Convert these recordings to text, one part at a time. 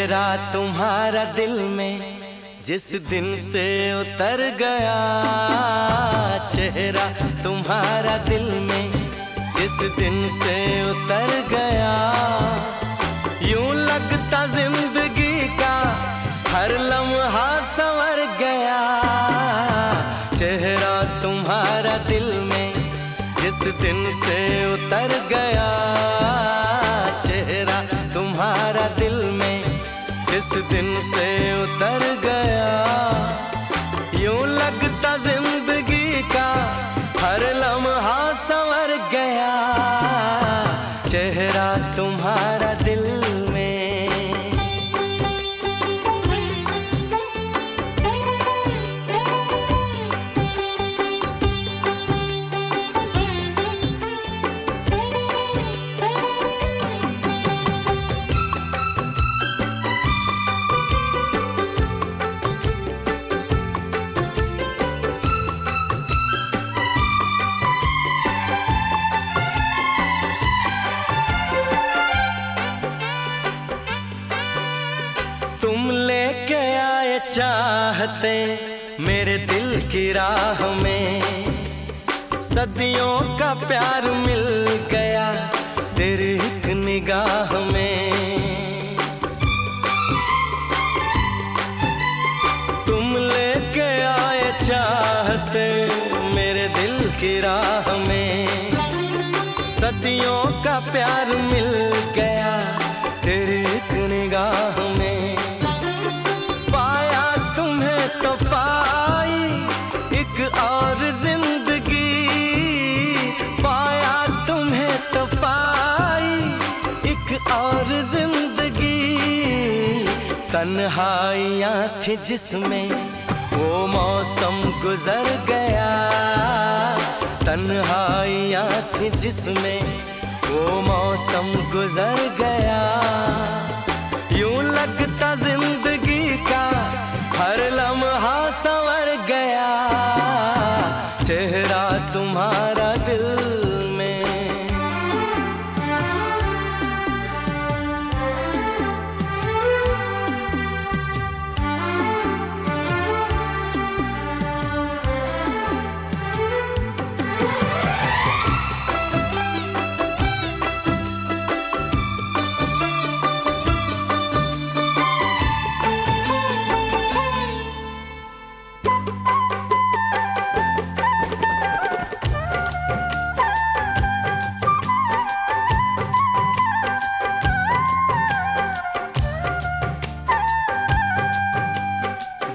चेहरा तुम्हारा दिल में जिस दिन से उतर गया चेहरा तुम्हारा दिल में जिस दिन से उतर गया। यूँ लगता ज़िंदगी का हर लम्हा संवर गया। चेहरा तुम्हारा दिल में जिस दिन से उतर गया। जिस दिन से उतर गया। यूँ लगता ज़िंदगी का हर लम्हा संवर गया। चेहरा चाहते मेरे दिल की राह में। सदियों का प्यार मिल गया तेरी एक निगाह में। तुम ले लेके आए चाहते मेरे दिल की राह में। सदियों का प्यार मिल गया तेरी एक निगाह तन्हाइयाँ थी जिसमें वो मौसम गुजर गया। तन्हाइयाँ थी जिसमें वो मौसम गुजर गया। यूँ लगता ज़िंदगी का हर लम्हा संवर गया। चेहरा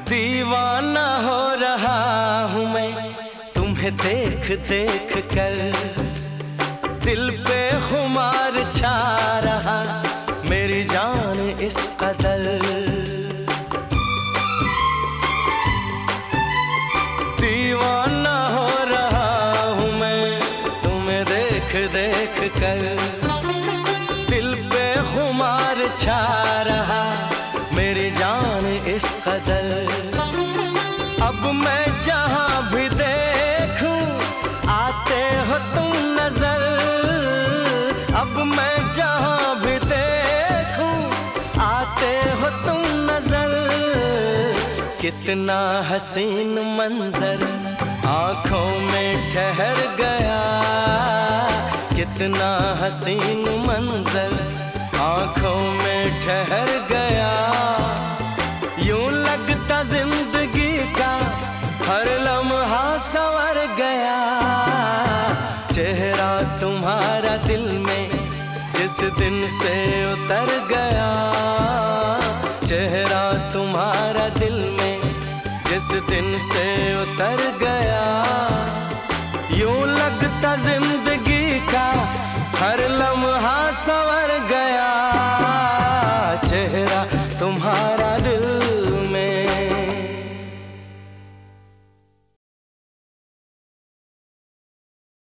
दीवाना हो रहा हूँ मैं तुम्हें देख देख कर। दिल पे खुमार छा कर। दिल पे खुमार छा रहा, मेरी जान इस कदर। अब मैं जहाँ भी देखूँ, आते हो तुम नज़र। अब मैं जहाँ भी देखूँ, आते हो तुम नज़र। कितना हसीन मंजर, आँखों में ठहर गया। कितना हसीन मंजर आँखों में ठहर गया। यूँ लगता ज़िंदगी का हर लम्हा संवर गया। चेहरा तुम्हारा दिल में जिस दिन से उतर गया। चेहरा तुम्हारा दिल में जिस दिन से उतर गया।